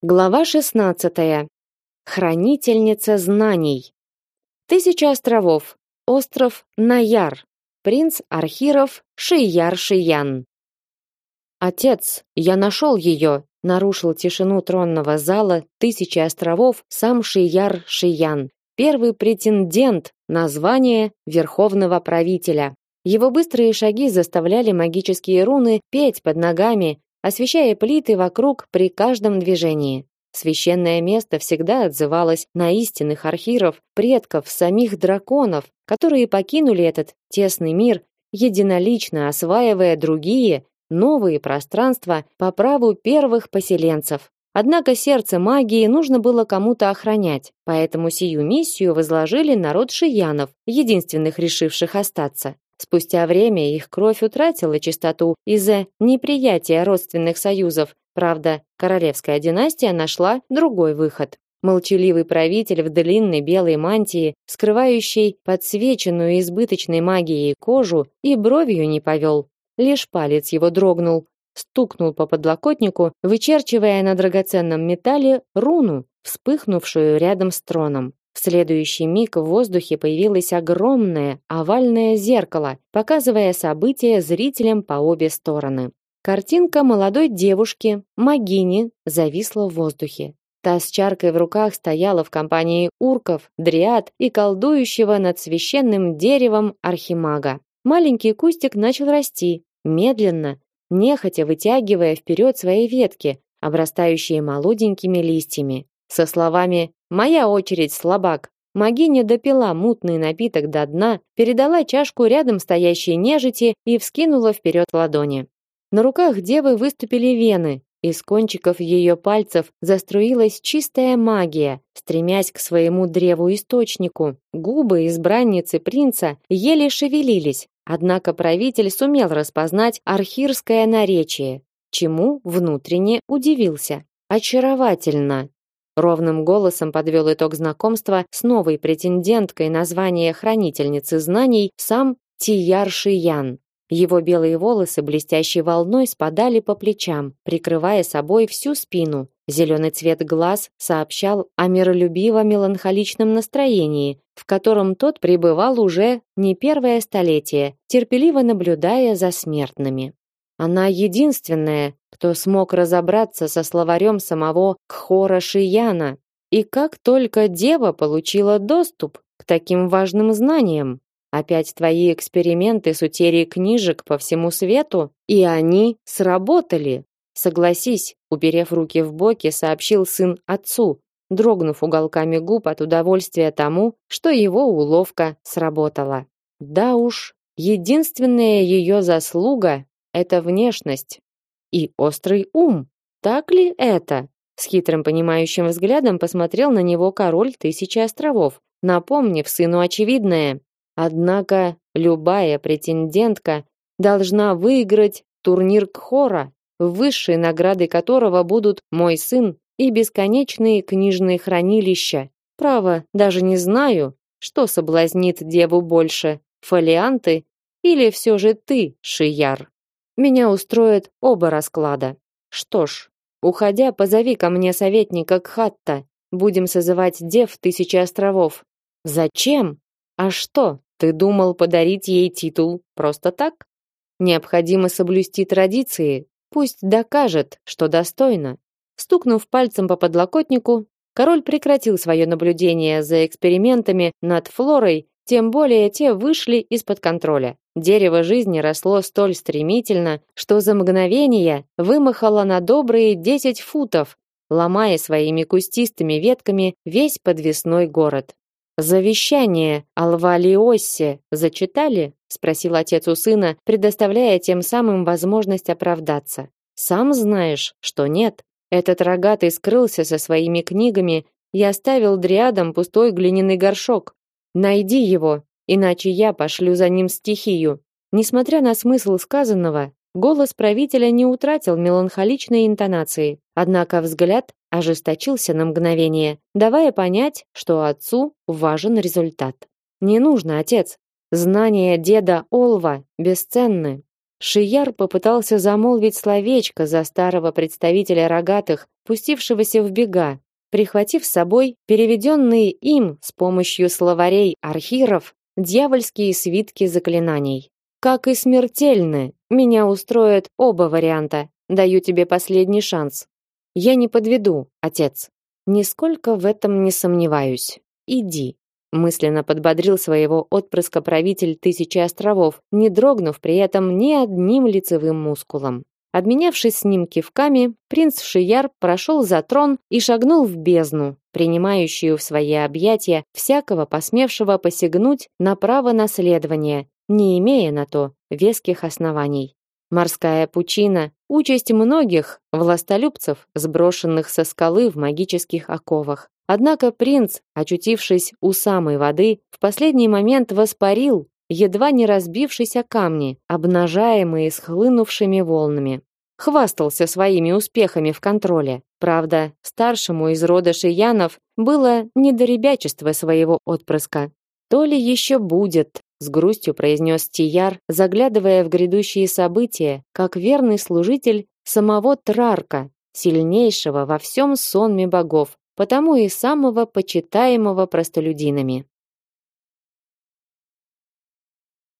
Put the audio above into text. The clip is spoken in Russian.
Глава 16. Хранительница знаний. Тысяча островов. Остров Наяр. Принц Архиров Шияр Шиян. Отец, я нашел ее, нарушил тишину тронного зала Тысячи островов сам Шияр Шиян, первый претендент на звание верховного правителя. Его быстрые шаги заставляли магические руны петь под ногами, освещая плиты вокруг при каждом движении. Священное место всегда отзывалось на истинных архиров, предков самих драконов, которые покинули этот тесный мир, единолично осваивая другие, новые пространства по праву первых поселенцев. Однако сердце магии нужно было кому-то охранять, поэтому сию миссию возложили народ шиянов, единственных решивших остаться. Спустя время их кровь утратила чистоту из-за неприятия родственных союзов. Правда, королевская династия нашла другой выход. Молчаливый правитель в длинной белой мантии, скрывающей подсвеченную избыточной магией кожу, и бровью не повел. Лишь палец его дрогнул, стукнул по подлокотнику, вычерчивая на драгоценном металле руну, вспыхнувшую рядом с троном. В следующий миг в воздухе появилось огромное овальное зеркало, показывая события зрителям по обе стороны. Картинка молодой девушки, Магини, зависла в воздухе. Та с чаркой в руках стояла в компании урков, дриад и колдующего над священным деревом архимага. Маленький кустик начал расти, медленно, нехотя вытягивая вперед свои ветки, обрастающие молоденькими листьями. Со словами Моя очередь, слабак. Магиня допила мутный напиток до дна, передала чашку рядом стоящей нежити и вскинула вперед ладони. На руках девы выступили вены, из кончиков ее пальцев заструилась чистая магия, стремясь к своему древу-источнику. Губы избранницы принца еле шевелились, однако правитель сумел распознать архирское наречие, чему внутренне удивился. Очаровательно, Ровным голосом подвел итог знакомства с новой претенденткой на звание хранительницы знаний сам Тияр Шиян. Его белые волосы блестящей волной спадали по плечам, прикрывая собой всю спину. Зеленый цвет глаз сообщал о миролюбиво-меланхоличном настроении, в котором тот пребывал уже не первое столетие, терпеливо наблюдая за смертными. Она единственная, кто смог разобраться со словарем самого Кхора Шияна. И как только дева получила доступ к таким важным знаниям, опять твои эксперименты с утерей книжек по всему свету, и они сработали. Согласись, уперев руки в боки, сообщил сын отцу, дрогнув уголками губ от удовольствия тому, что его уловка сработала. Да уж, единственная ее заслуга это внешность и острый ум. Так ли это? С хитрым понимающим взглядом посмотрел на него король Тысячи островов, напомнив сыну очевидное. Однако любая претендентка должна выиграть турнир Кхора, высшей наградой которого будут мой сын и бесконечные книжные хранилища. Право, даже не знаю, что соблазнит деву больше: фолианты или все же ты, Шияр. Меня устроят оба расклада. Что ж, уходя, позови ко мне советника Кхатта. Будем созывать дев тысячи островов. Зачем? А что? Ты думал подарить ей титул просто так? Необходимо соблюсти традиции. Пусть докажет, что достойна. Стукнув пальцем по подлокотнику, король прекратил свое наблюдение за экспериментами над флорой, тем более те вышли из-под контроля. Дерево жизни росло столь стремительно, что за мгновение вымахало на добрые десять футов, ломая своими кустистыми ветками весь подвесной город. Завещание Алвалиоссе зачитали? спросил отец у сына, предоставляя тем самым возможность оправдаться. Сам знаешь, что нет. Этот рогатый скрылся со своими книгами и оставил дриадам пустой глиняный горшок. Найди его, иначе я пошлю за ним стихию. Несмотря на смысл сказанного, голос правителя не утратил меланхоличной интонации, однако взгляд ожесточился на мгновение, давая понять, что отцу важен результат. Не нужно, отец. Знания деда Олва бесценны. Шияр попытался замолвить словечко за старого представителя рогатых, пустившегося в бега, прихватив с собой переведенные им с помощью словарей архиров дьявольские свитки заклинаний. Как и смертельны, меня устроят оба варианта. Даю тебе последний шанс. Я не подведу, отец. Нисколько в этом не сомневаюсь. Иди мысленно подбодрил своего отпрыска правитель тысячи островов, не дрогнув при этом ни одним лицевым мускулом. Обменявшись с ним кивками, принц Шияр прошел за трон и шагнул в бездну, принимающую в свои объятия всякого посмевшего посягнуть на право наследования, не имея на то веских оснований. Морская пучина участь многих властолюбцев, сброшенных со скалы в магических оковах. Однако принц, очутившись у самой воды, в последний момент воспарил, едва не разбившись о камни, обнажаемые схлынувшими волнами. Хвастался своими успехами в контроле. Правда, старшему из рода Шиянов было не до ребячества своего отпрыска. То ли еще будет, с грустью произнес Тияр, заглядывая в грядущие события, как верный служитель самого Трарка, сильнейшего во всем сонме богов, потому и самого почитаемого простолюдинами.